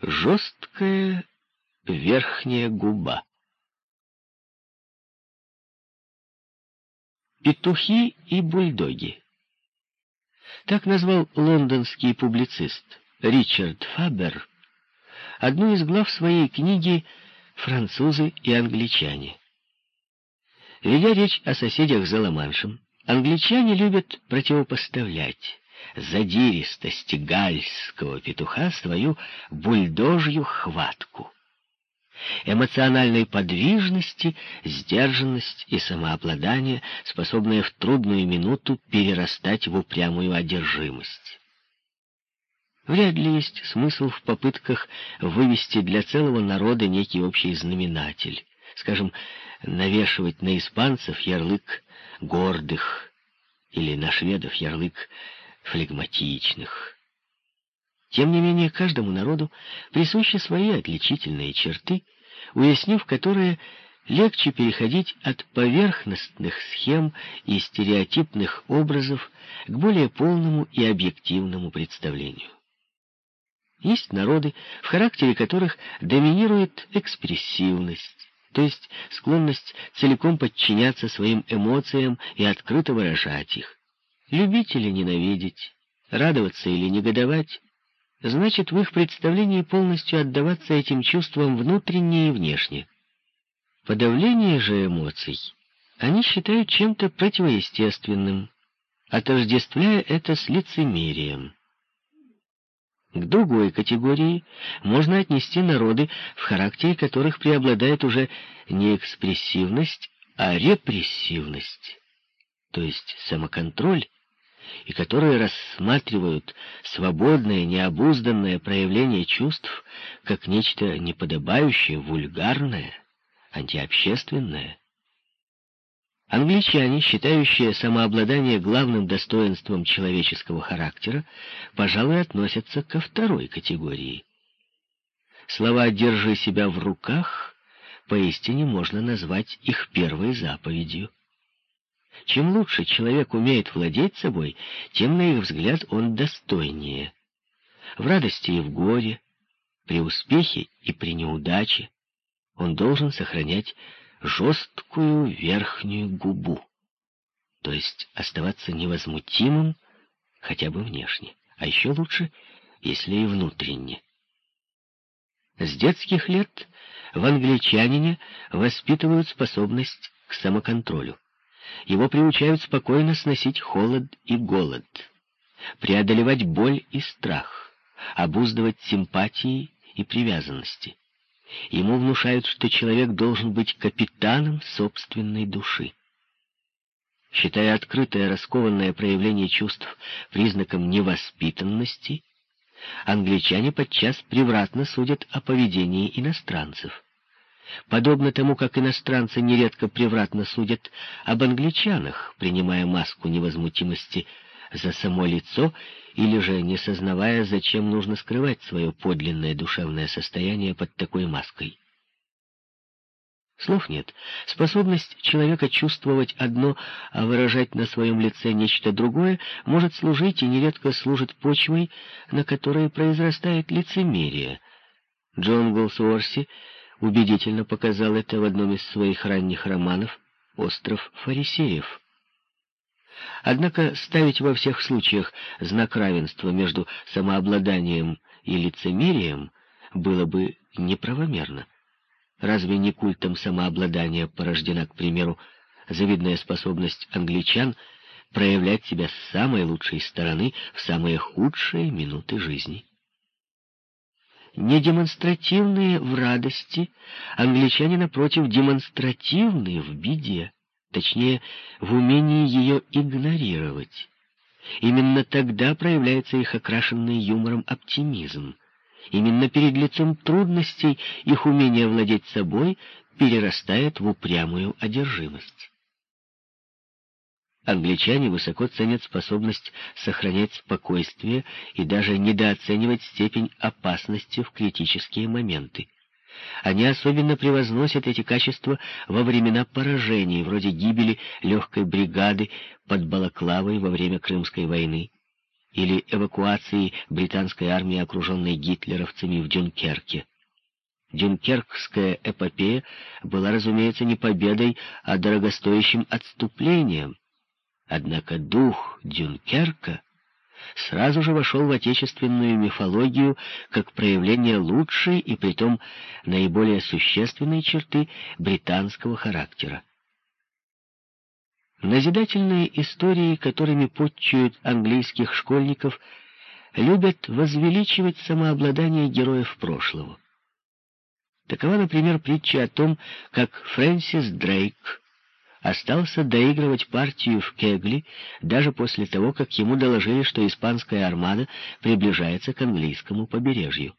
жесткая верхняя губа. Петухи и бульдоги. Так назвал лондонский публицист Ричард Фабер одну из глав своей книги «Французы и англичане». Ведя речь о соседях за Ла-Маншем, англичане любят противопоставлять задиристости гальского петуха свою бульдожью хватку. Эмоциональной подвижности, сдержанность и самообладание, способные в трудную минуту перерастать в упрямую одержимость. Вряд ли есть смысл в попытках вывести для целого народа некий общий знаменатель, скажем, навешивать на испанцев ярлык гордых или на шведов ярлык флегматичных. Тем не менее, каждому народу присущи свои отличительные черты, уяснив которые, легче переходить от поверхностных схем и стереотипных образов к более полному и объективному представлению. Есть народы, в характере которых доминирует экспрессивность, то есть склонность целиком подчиняться своим эмоциям и открыто выражать их. Любить или ненавидеть, радоваться или негодовать, значит в их представлении полностью отдаваться этим чувствам внутренне и внешне. Подавление же эмоций они считают чем-то противоестественным, отождествляя это с лицемерием. К другой категории можно отнести народы, в характере которых преобладает уже не экспрессивность, а репрессивность, то есть самоконтроль, и которые рассматривают свободное, необузданное проявление чувств как нечто неподобающее, вульгарное, антиобщественное. Англичане, считающие самообладание главным достоинством человеческого характера, пожалуй, относятся ко второй категории. Слова «держи себя в руках» поистине можно назвать их первой заповедью. Чем лучше человек умеет владеть собой, тем, на их взгляд, он достойнее. В радости и в горе, при успехе и при неудаче он должен сохранять жесткую верхнюю губу, то есть оставаться невозмутимым хотя бы внешне, а еще лучше, если и внутренне. С детских лет в англичанине воспитывают способность к самоконтролю. Его приучают спокойно сносить холод и голод, преодолевать боль и страх, обуздывать симпатии и привязанности. Ему внушают, что человек должен быть капитаном собственной души. Считая открытое раскованное проявление чувств признаком невоспитанности, англичане подчас превратно судят о поведении иностранцев. Подобно тому, как иностранцы нередко превратно судят об англичанах, принимая маску невозмутимости за само лицо или же не сознавая, зачем нужно скрывать свое подлинное душевное состояние под такой маской. Слов нет. Способность человека чувствовать одно, а выражать на своем лице нечто другое, может служить и нередко служит почвой, на которой произрастает лицемерие. Джон Голсуорси убедительно показал это в одном из своих ранних романов «Остров фарисеев». Однако ставить во всех случаях знак равенства между самообладанием и лицемерием было бы неправомерно. Разве не культом самообладания порождена, к примеру, завидная способность англичан проявлять себя с самой лучшей стороны в самые худшие минуты жизни? Не демонстративные в радости, англичане, напротив, демонстративные в беде точнее, в умении ее игнорировать. Именно тогда проявляется их окрашенный юмором оптимизм. Именно перед лицом трудностей их умение владеть собой перерастает в упрямую одержимость. Англичане высоко ценят способность сохранять спокойствие и даже недооценивать степень опасности в критические моменты. Они особенно превозносят эти качества во времена поражений, вроде гибели легкой бригады под Балаклавой во время Крымской войны, или эвакуации британской армии, окруженной гитлеровцами в Дюнкерке. Дюнкеркская эпопея была, разумеется, не победой, а дорогостоящим отступлением. Однако дух Дюнкерка сразу же вошел в отечественную мифологию как проявление лучшей и притом наиболее существенной черты британского характера. Назидательные истории, которыми подчуют английских школьников, любят возвеличивать самообладание героев прошлого. Такова, например, притча о том, как Фрэнсис Дрейк остался доигрывать партию в Кегли даже после того, как ему доложили, что испанская армада приближается к английскому побережью.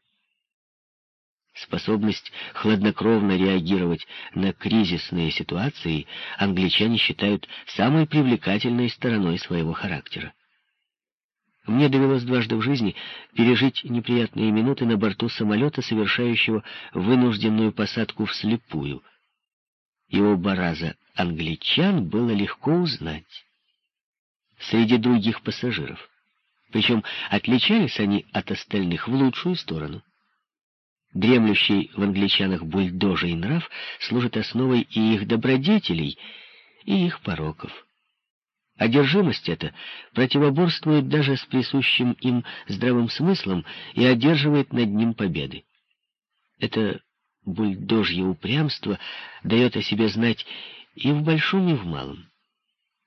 Способность хладнокровно реагировать на кризисные ситуации англичане считают самой привлекательной стороной своего характера. Мне довелось дважды в жизни пережить неприятные минуты на борту самолета, совершающего вынужденную посадку вслепую. И оба раза англичан было легко узнать среди других пассажиров. Причем отличались они от остальных в лучшую сторону. Дремлющий в англичанах бульдожий нрав служит основой и их добродетелей, и их пороков. Одержимость эта противоборствует даже с присущим им здравым смыслом и одерживает над ним победы. Это бульдожье упрямство дает о себе знать и в большом, и в малом.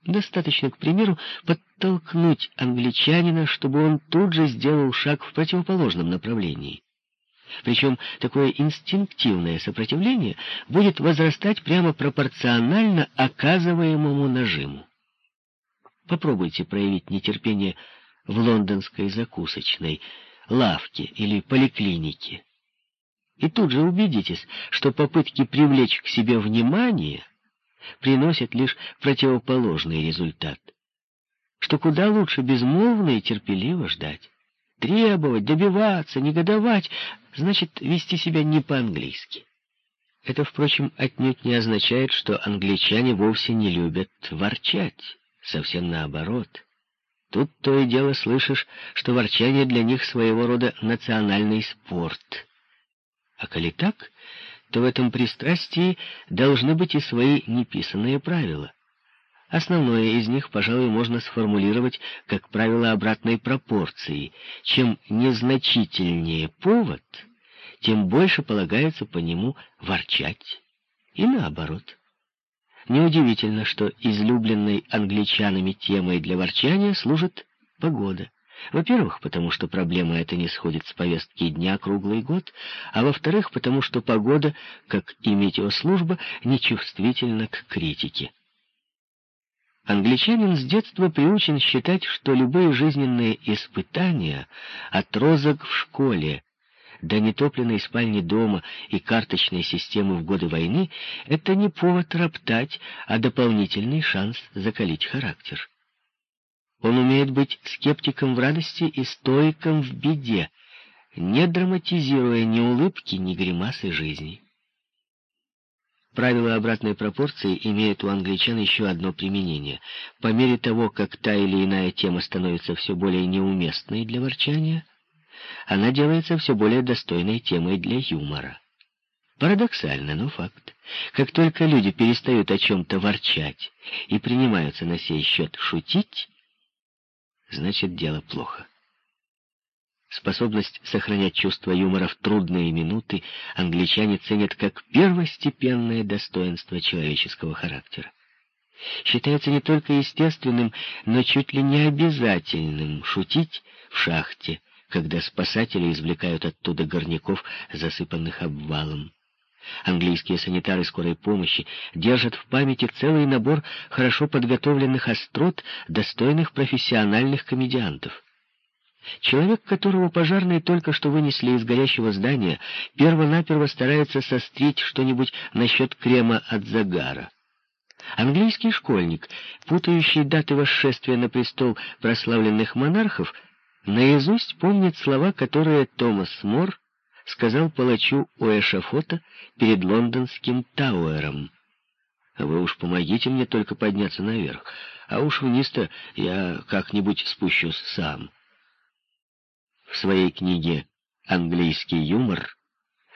Достаточно, к примеру, подтолкнуть англичанина, чтобы он тут же сделал шаг в противоположном направлении. Причем такое инстинктивное сопротивление будет возрастать прямо пропорционально оказываемому нажиму. Попробуйте проявить нетерпение в лондонской закусочной, лавке или поликлинике. И тут же убедитесь, что попытки привлечь к себе внимание приносят лишь противоположный результат. Что куда лучше безмолвно и терпеливо ждать. Требовать, добиваться, негодовать — значит вести себя не по-английски. Это, впрочем, отнюдь не означает, что англичане вовсе не любят ворчать. Совсем наоборот. Тут то и дело слышишь, что ворчание для них своего рода национальный спорт. А коли так, то в этом пристрастии должны быть и свои неписанные правила. Основное из них, пожалуй, можно сформулировать как правило обратной пропорции. Чем незначительнее повод, тем больше полагается по нему ворчать. И наоборот. Неудивительно, что излюбленной англичанами темой для ворчания служит погода. Во-первых, потому что проблема эта не сходит с повестки дня круглый год, а во-вторых, потому что погода, как и метеослужба, нечувствительна к критике. Англичанин с детства приучен считать, что любые жизненные испытания, от розок в школе до нетопленной спальни дома и карточной системы в годы войны — это не повод роптать, а дополнительный шанс закалить характер. Он умеет быть скептиком в радости и стоиком в беде, не драматизируя ни улыбки, ни гримасы жизни. Правило обратной пропорции имеет у англичан еще одно применение. По мере того, как та или иная тема становится все более неуместной для ворчания, она делается все более достойной темой для юмора. Парадоксально, но факт. Как только люди перестают о чем-то ворчать и принимаются на сей счет шутить, значит, дело плохо. Способность сохранять чувство юмора в трудные минуты англичане ценят как первостепенное достоинство человеческого характера. Считается не только естественным, но чуть ли не обязательным шутить в шахте, когда спасатели извлекают оттуда горняков, засыпанных обвалом. Английские санитары скорой помощи держат в памяти целый набор хорошо подготовленных острот, достойных профессиональных комедиантов. Человек, которого пожарные только что вынесли из горящего здания, перво-наперво старается сострить что-нибудь насчет крема от загара. Английский школьник, путающий даты восшествия на престол прославленных монархов, наизусть помнит слова, которые Томас Мор сказал палачу у эшафота перед лондонским Тауэром. «Вы уж помогите мне только подняться наверх, а уж вниз-то я как-нибудь спущусь сам». В своей книге «Английский юмор»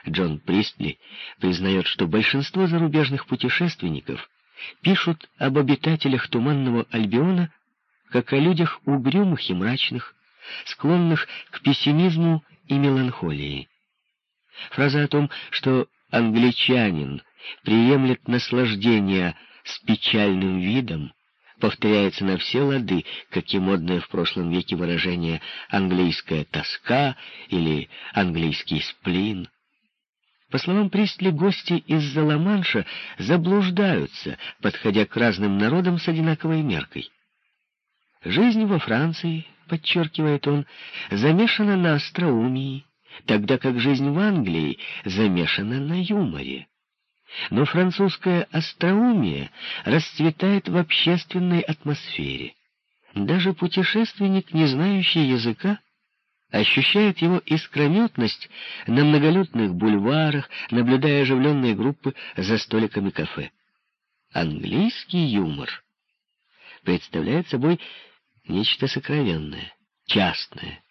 Джон Пристли признает, что большинство зарубежных путешественников пишут об обитателях Туманного Альбиона как о людях угрюмых и мрачных, склонных к пессимизму и меланхолии. Фраза о том, что англичанин приемлет наслаждение с печальным видом, повторяется на все лады, как и модное в прошлом веке выражение «английская тоска» или «английский сплин». По словам Пристли, гости из-за Ла-Манша заблуждаются, подходя к разным народам с одинаковой меркой. Жизнь во Франции, подчеркивает он, замешана на остроумии, тогда как жизнь в Англии замешана на юморе. Но французское остроумие расцветает в общественной атмосфере. Даже путешественник, не знающий языка, ощущает его искрометность на многолюдных бульварах, наблюдая оживленные группы за столиками кафе. Английский юмор представляет собой нечто сокровенное, частное,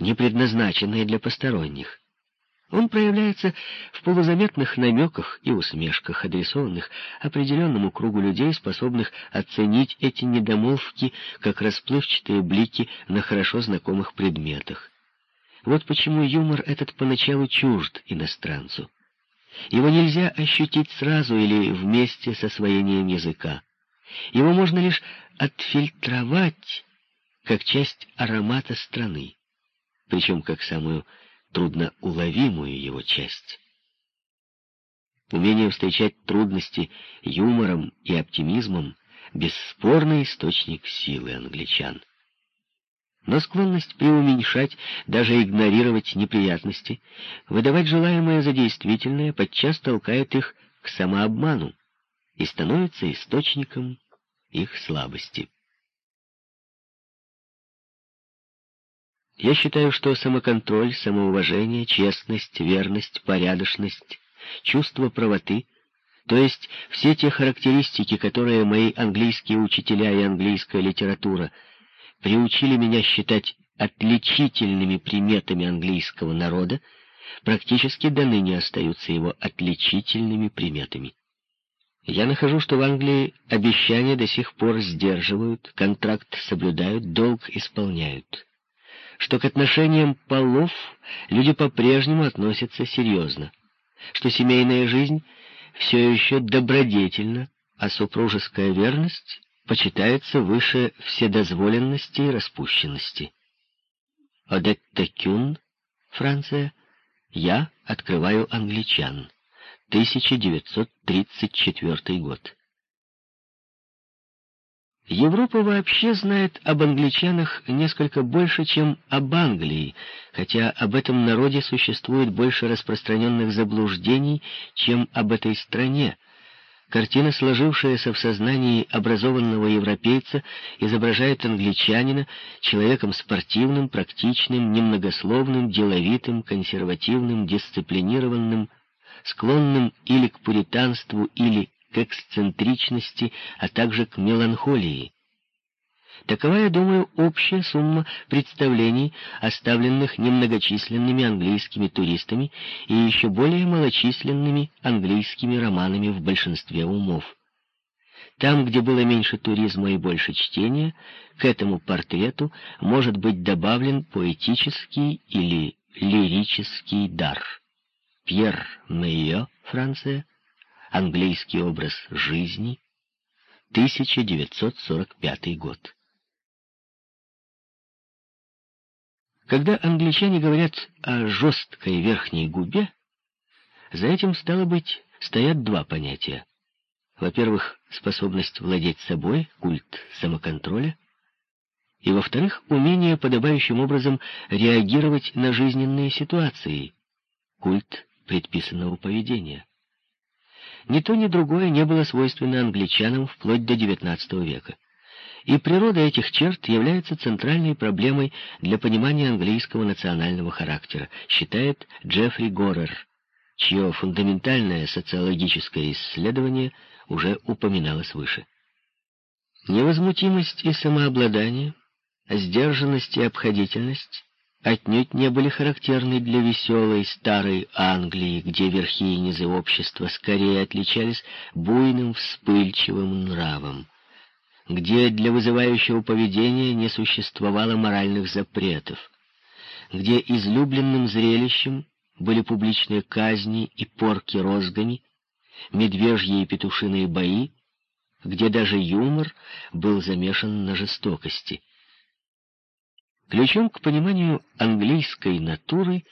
не предназначенное для посторонних. Он проявляется в полузаметных намеках и усмешках, адресованных определенному кругу людей, способных оценить эти недомолвки как расплывчатые блики на хорошо знакомых предметах. Вот почему юмор этот поначалу чужд иностранцу. Его нельзя ощутить сразу или вместе с освоением языка. Его можно лишь отфильтровать как часть аромата страны, причем как самую трудноуловимую его часть. Умение встречать трудности юмором и оптимизмом — бесспорный источник силы англичан. Но склонность преуменьшать, даже игнорировать неприятности, выдавать желаемое за действительное, подчас толкает их к самообману и становится источником их слабости. Я считаю, что самоконтроль, самоуважение, честность, верность, порядочность, чувство правоты, то есть все те характеристики, которые мои английские учителя и английская литература приучили меня считать отличительными приметами английского народа, практически до ныне остаются его отличительными приметами. Я нахожу, что в Англии обещания до сих пор сдерживают, контракт соблюдают, долг исполняют что к отношениям полов люди по-прежнему относятся серьезно, что семейная жизнь все еще добродетельна, а супружеская верность почитается выше вседозволенности и распущенности. Одетта Кюн, Франция, я открываю англичан. 1934 год. Европа вообще знает об англичанах несколько больше, чем об Англии, хотя об этом народе существует больше распространенных заблуждений, чем об этой стране. Картина, сложившаяся в сознании образованного европейца, изображает англичанина человеком спортивным, практичным, немногословным, деловитым, консервативным, дисциплинированным, склонным или к пуританству, или к эксцентричности, а также к меланхолии. Такова, я думаю, общая сумма представлений, оставленных немногочисленными английскими туристами и еще более малочисленными английскими романами в большинстве умов. Там, где было меньше туризма и больше чтения, к этому портрету может быть добавлен поэтический или лирический дар. Пьер Мейо, Франция, Английский образ жизни, 1945 год. Когда англичане говорят о жесткой верхней губе, за этим, стало быть, стоят два понятия. Во-первых, способность владеть собой, культ самоконтроля, и, во-вторых, умение подобающим образом реагировать на жизненные ситуации, культ предписанного поведения. Ни то, ни другое не было свойственно англичанам вплоть до XIX века. И природа этих черт является центральной проблемой для понимания английского национального характера, считает Джеффри Горер, чье фундаментальное социологическое исследование уже упоминалось выше. Невозмутимость и самообладание, сдержанность и обходительность отнюдь не были характерны для веселой старой Англии, где верхи и низы общества скорее отличались буйным вспыльчивым нравом, где для вызывающего поведения не существовало моральных запретов, где излюбленным зрелищем были публичные казни и порки розгами, медвежьи и петушиные бои, где даже юмор был замешан на жестокости — Ключом к пониманию английской натуры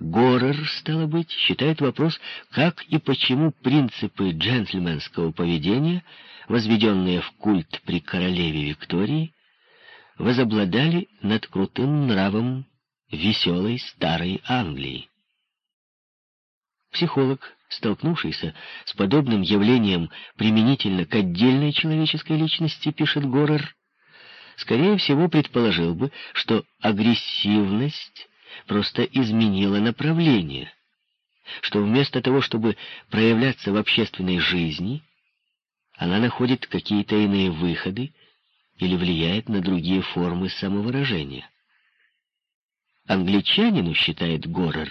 Горер, стало быть, считает вопрос, как и почему принципы джентльменского поведения, возведенные в культ при королеве Виктории, возобладали над крутым нравом веселой старой Англии. Психолог, столкнувшийся с подобным явлением применительно к отдельной человеческой личности, пишет Горер, скорее всего, предположил бы, что агрессивность просто изменила направление, что вместо того, чтобы проявляться в общественной жизни, она находит какие-то иные выходы или влияет на другие формы самовыражения. Англичанину, считает Горер,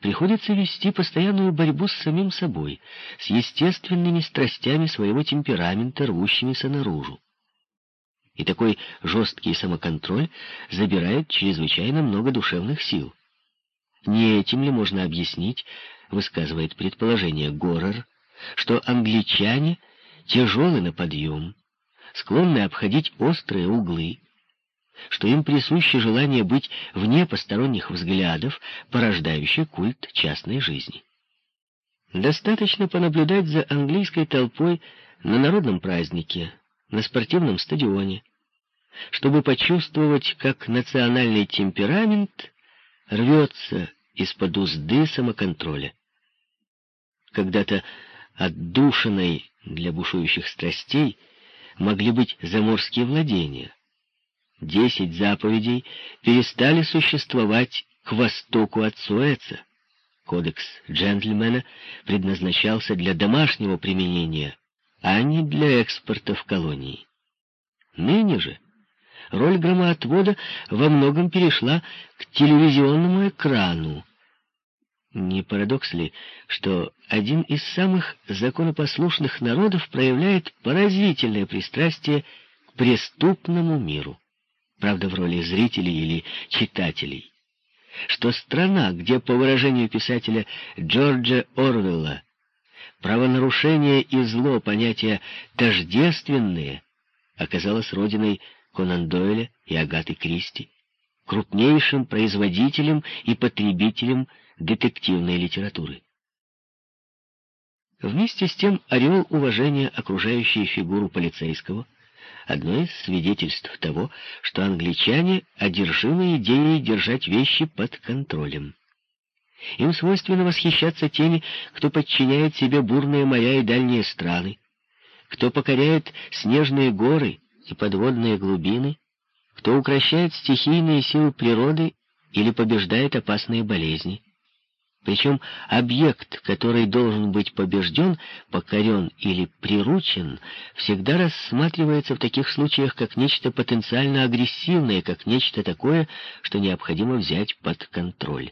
приходится вести постоянную борьбу с самим собой, с естественными страстями своего темперамента, рвущимися наружу и такой жесткий самоконтроль забирает чрезвычайно много душевных сил. Не этим ли можно объяснить, высказывает предположение Горер, что англичане тяжелы на подъем, склонны обходить острые углы, что им присуще желание быть вне посторонних взглядов, порождающее культ частной жизни. Достаточно понаблюдать за английской толпой на народном празднике, на спортивном стадионе, чтобы почувствовать, как национальный темперамент рвется из-под узды самоконтроля. Когда-то отдушиной для бушующих страстей могли быть заморские владения. Десять заповедей перестали существовать к востоку от Суэца. Кодекс джентльмена предназначался для домашнего применения, а не для экспорта в колонии. Ныне же роль громоотвода во многом перешла к телевизионному экрану. Не парадокс ли, что один из самых законопослушных народов проявляет поразительное пристрастие к преступному миру? Правда, в роли зрителей или читателей. Что страна, где, по выражению писателя Джорджа Орвелла, правонарушение и зло понятия тождественные, оказалась родиной Конан Дойля и Агаты Кристи, крупнейшим производителем и потребителем детективной литературы. Вместе с тем ореол уважения, окружающий фигуру полицейского, одно из свидетельств того, что англичане одержимы идеей держать вещи под контролем. Им свойственно восхищаться теми, кто подчиняет себе бурные моря и дальние страны, кто покоряет снежные горы и подводные глубины, кто укращает стихийные силы природы или побеждает опасные болезни. Причем объект, который должен быть побежден, покорен или приручен, всегда рассматривается в таких случаях как нечто потенциально агрессивное, как нечто такое, что необходимо взять под контроль.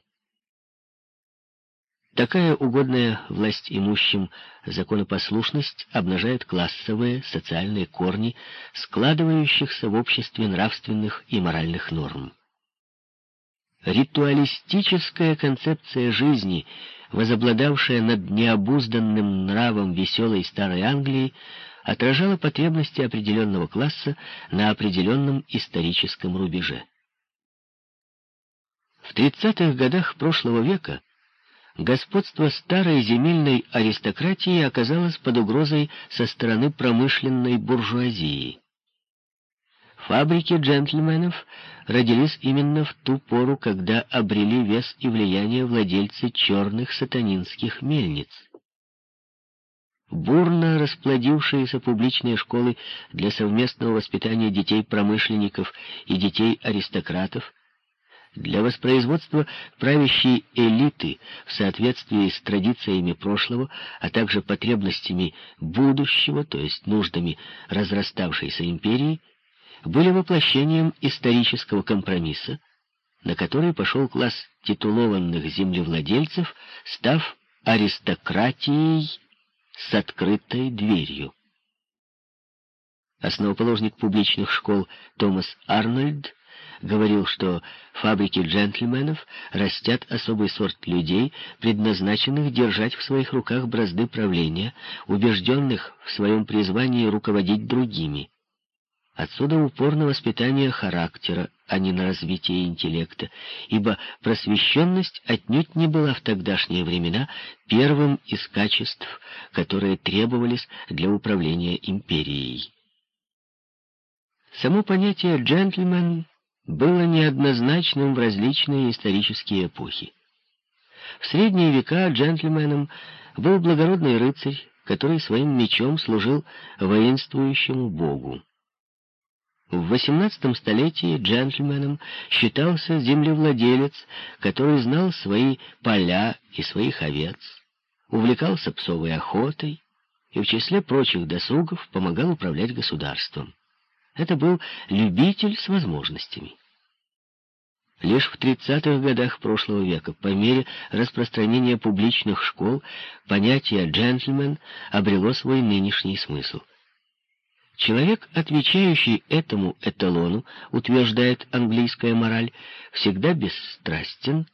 Такая угодная власть имущим законопослушность обнажает классовые, социальные корни, складывающихся в обществе нравственных и моральных норм. Ритуалистическая концепция жизни, возобладавшая над необузданным нравом веселой старой Англии, отражала потребности определенного класса на определенном историческом рубеже. В 30-х годах прошлого века господство старой земельной аристократии оказалось под угрозой со стороны промышленной буржуазии. Фабрики джентльменов родились именно в ту пору, когда обрели вес и влияние владельцы черных сатанинских мельниц. Бурно расплодившиеся публичные школы для совместного воспитания детей промышленников и детей аристократов для воспроизводства правящей элиты в соответствии с традициями прошлого, а также потребностями будущего, то есть нуждами разраставшейся империи, были воплощением исторического компромисса, на который пошел класс титулованных землевладельцев, став аристократией с открытой дверью. Основоположник публичных школ Томас Арнольд говорил, что фабрики джентльменов растят особый сорт людей, предназначенных держать в своих руках бразды правления, убежденных в своем призвании руководить другими. Отсюда упор на воспитание характера, а не на развитие интеллекта, ибо просвещенность отнюдь не была в тогдашние времена первым из качеств, которые требовались для управления империей. Само понятие «джентльмен» было неоднозначным в различные исторические эпохи. В средние века джентльменом был благородный рыцарь, который своим мечом служил воинствующему богу. В XVIII столетии джентльменом считался землевладелец, который знал свои поля и своих овец, увлекался псовой охотой и в числе прочих досугов помогал управлять государством. Это был любитель с возможностями. Лишь в 30-х годах прошлого века, по мере распространения публичных школ, понятие «джентльмен» обрело свой нынешний смысл — Человек, отвечающий этому эталону, утверждает английская мораль, всегда бесстрастен,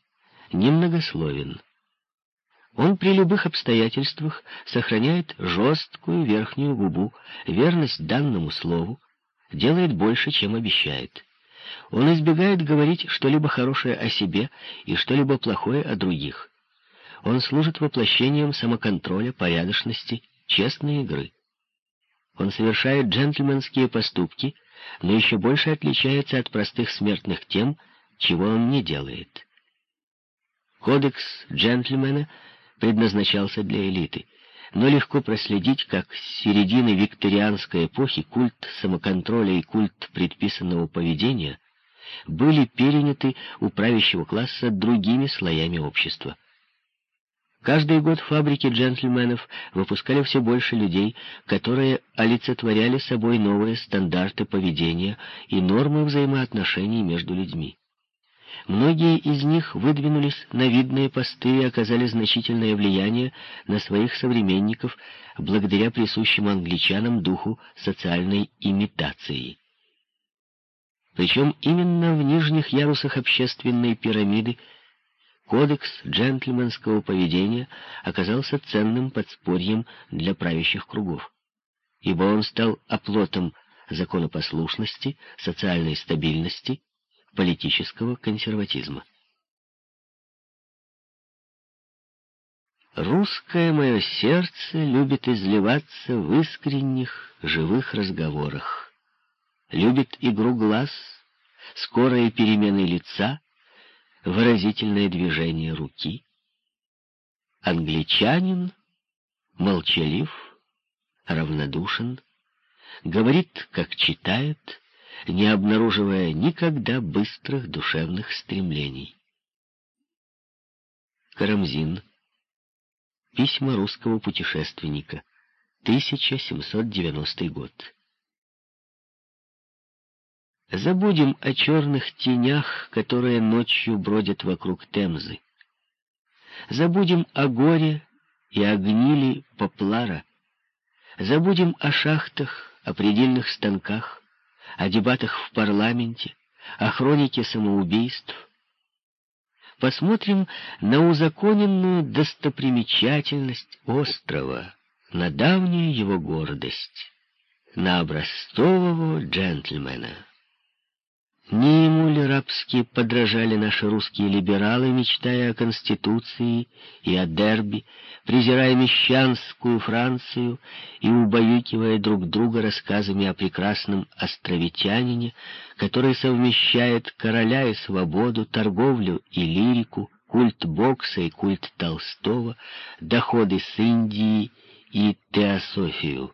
немногословен. Он при любых обстоятельствах сохраняет жесткую верхнюю губу, верность данному слову, делает больше, чем обещает. Он избегает говорить что-либо хорошее о себе и что-либо плохое о других. Он служит воплощением самоконтроля, порядочности, честной игры. Он совершает джентльменские поступки, но еще больше отличается от простых смертных тем, чего он не делает. Кодекс джентльмена предназначался для элиты, но легко проследить, как с середины викторианской эпохи культ самоконтроля и культ предписанного поведения были переняты у правящего класса другими слоями общества. Каждый год фабрики джентльменов выпускали все больше людей, которые олицетворяли собой новые стандарты поведения и нормы взаимоотношений между людьми. Многие из них выдвинулись на видные посты и оказали значительное влияние на своих современников благодаря присущему англичанам духу социальной имитации. Причем именно в нижних ярусах общественной пирамиды Кодекс джентльменского поведения оказался ценным подспорьем для правящих кругов, ибо он стал оплотом законопослушности, социальной стабильности, политического консерватизма. Русское мое сердце любит изливаться в искренних, живых разговорах. Любит игру глаз, скорые перемены лица — выразительное движение руки. Англичанин молчалив, равнодушен, говорит, как читает, не обнаруживая никогда быстрых душевных стремлений. Карамзин. Письма русского путешественника. 1790 год. Забудем о черных тенях, которые ночью бродят вокруг Темзы. Забудем о горе и о гнили Поплара. Забудем о шахтах, о предельных станках, о дебатах в парламенте, о хронике самоубийств. Посмотрим на узаконенную достопримечательность острова, на давнюю его гордость, на образцового джентльмена. Не ему ли рабски подражали наши русские либералы, мечтая о Конституции и о дерби, презирая мещанскую Францию и убаюкивая друг друга рассказами о прекрасном островитянине, который совмещает короля и свободу, торговлю и лирику, культ бокса и культ Толстого, доходы с Индии и теософию.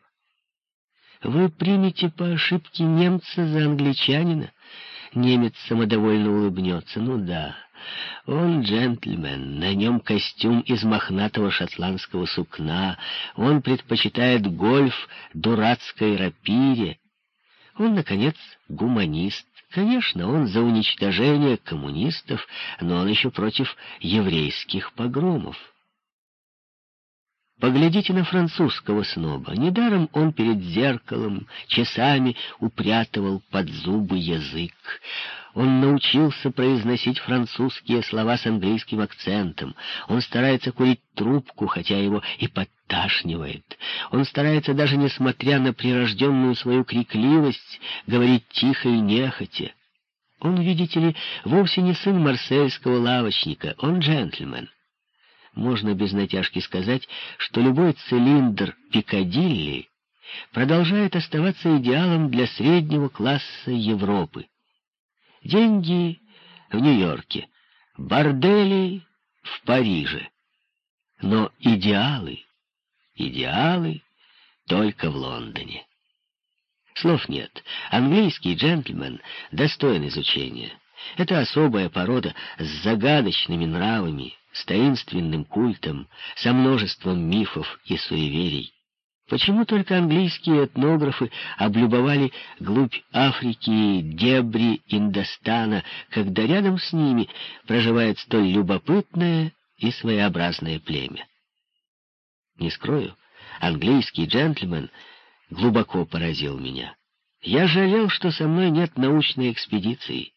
Вы примете по ошибке немца за англичанина, Немец самодовольно улыбнется. Ну да, он джентльмен, на нем костюм из мохнатого шотландского сукна, он предпочитает гольф дурацкой рапире. Он, наконец, гуманист, Конечно, он за уничтожение коммунистов, но он еще против еврейских погромов. Поглядите на французского сноба. Недаром он перед зеркалом часами упрятывал под зубы язык. Он научился произносить французские слова с английским акцентом. Он старается курить трубку, хотя его и подташнивает. Он старается, даже несмотря на прирожденную свою крикливость, говорить тихо и нехотя. Он, видите ли, вовсе не сын марсельского лавочника, он джентльмен можно без натяжки сказать, что любой цилиндр Пикадилли продолжает оставаться идеалом для среднего класса Европы. Деньги в Нью-Йорке, бордели в Париже. Но идеалы, идеалы только в Лондоне. Слов нет. Английский джентльмен достоин изучения. Это особая порода с загадочными нравами, с таинственным культом, со множеством мифов и суеверий. Почему только английские этнографы облюбовали глубь Африки, дебри Индостана, когда рядом с ними проживает столь любопытное и своеобразное племя? Не скрою, английский джентльмен глубоко поразил меня. Я жалел, что со мной нет научной экспедиции.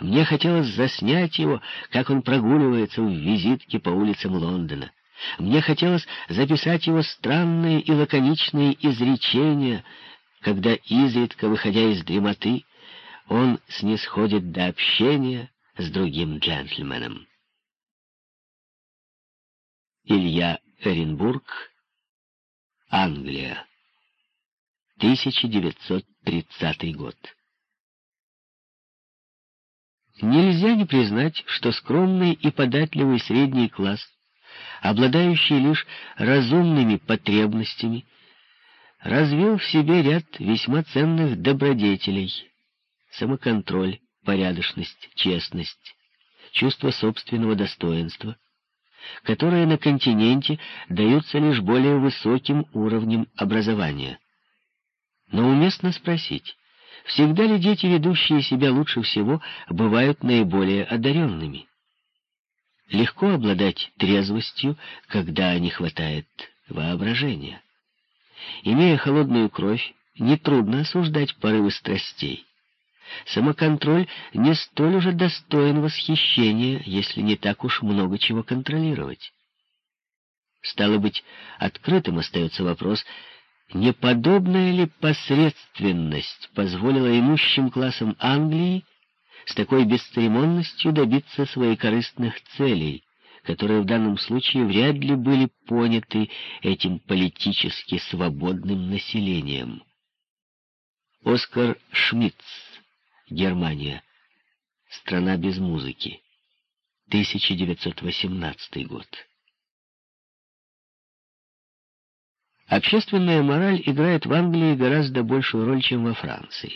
Мне хотелось заснять его, как он прогуливается в визитке по улицам Лондона. Мне хотелось записать его странные и лаконичные изречения, когда, изредка выходя из дремоты, он снисходит до общения с другим джентльменом. Илья Эренбург, Англия, 1930 год. Нельзя не признать, что скромный и податливый средний класс, обладающий лишь разумными потребностями, развил в себе ряд весьма ценных добродетелей — самоконтроль, порядочность, честность, чувство собственного достоинства, которые на континенте даются лишь более высоким уровнем образования. Но уместно спросить, Всегда ли дети, ведущие себя лучше всего, бывают наиболее одаренными? Легко обладать трезвостью, когда не хватает воображения. Имея холодную кровь, нетрудно осуждать порывы страстей. Самоконтроль не столь уже достоин восхищения, если не так уж много чего контролировать. Стало быть, открытым остается вопрос, Неподобная ли посредственность позволила имущим классам Англии с такой бесцеремонностью добиться своих корыстных целей, которые в данном случае вряд ли были поняты этим политически свободным населением? Оскар Шмидц, Германия. Страна без музыки. 1918 год. Общественная мораль играет в Англии гораздо большую роль, чем во Франции.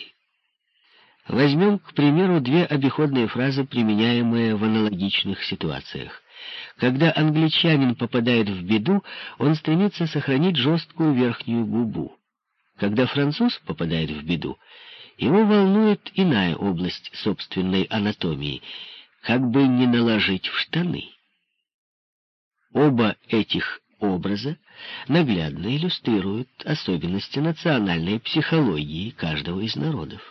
Возьмем, к примеру, две обиходные фразы, применяемые в аналогичных ситуациях. Когда англичанин попадает в беду, он стремится сохранить жесткую верхнюю губу. Когда француз попадает в беду, его волнует иная область собственной анатомии, как бы не наложить в штаны. Оба этих образа наглядно иллюстрируют особенности национальной психологии каждого из народов.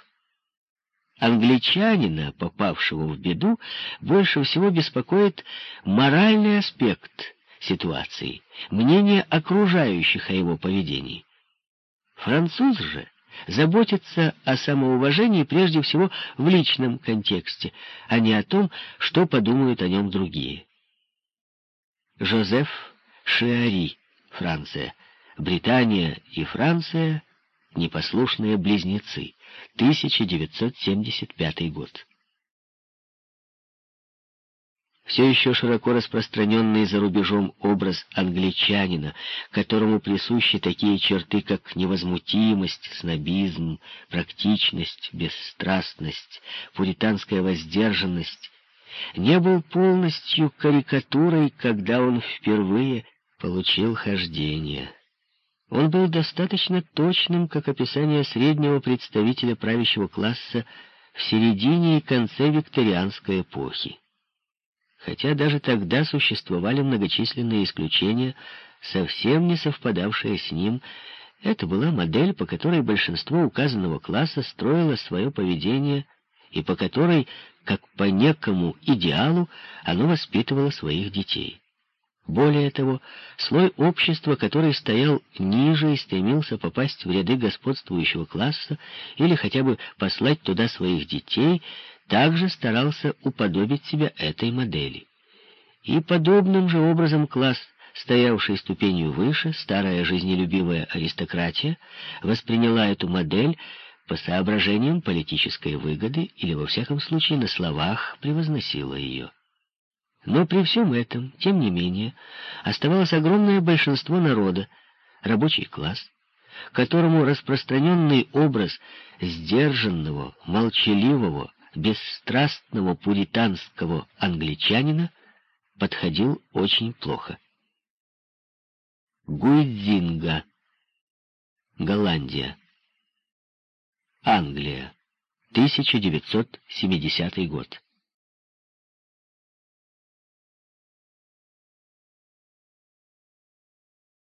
Англичанина, попавшего в беду, больше всего беспокоит моральный аспект ситуации, мнение окружающих о его поведении. Француз же заботится о самоуважении прежде всего в личном контексте, а не о том, что подумают о нем другие. Жозеф Шиари, Франция. Британия и Франция — непослушные близнецы. 1975 год. Все еще широко распространенный за рубежом образ англичанина, которому присущи такие черты, как невозмутимость, снобизм, практичность, бесстрастность, пуританская воздержанность, не был полностью карикатурой, когда он впервые получил хождение. Он был достаточно точным, как описание среднего представителя правящего класса в середине и конце викторианской эпохи. Хотя даже тогда существовали многочисленные исключения, совсем не совпадавшие с ним, это была модель, по которой большинство указанного класса строило свое поведение и по которой, как по некому идеалу, оно воспитывало своих детей. Более того, слой общества, который стоял ниже и стремился попасть в ряды господствующего класса или хотя бы послать туда своих детей, также старался уподобить себя этой модели. И подобным же образом класс, стоявший ступенью выше, старая жизнелюбивая аристократия, восприняла эту модель по соображениям политической выгоды или, во всяком случае, на словах превозносила ее. Но при всем этом, тем не менее, оставалось огромное большинство народа, рабочий класс, которому распространенный образ сдержанного, молчаливого, бесстрастного пуританского англичанина подходил очень плохо. Гуйдзинга, Голландия, Англия, 1970 год.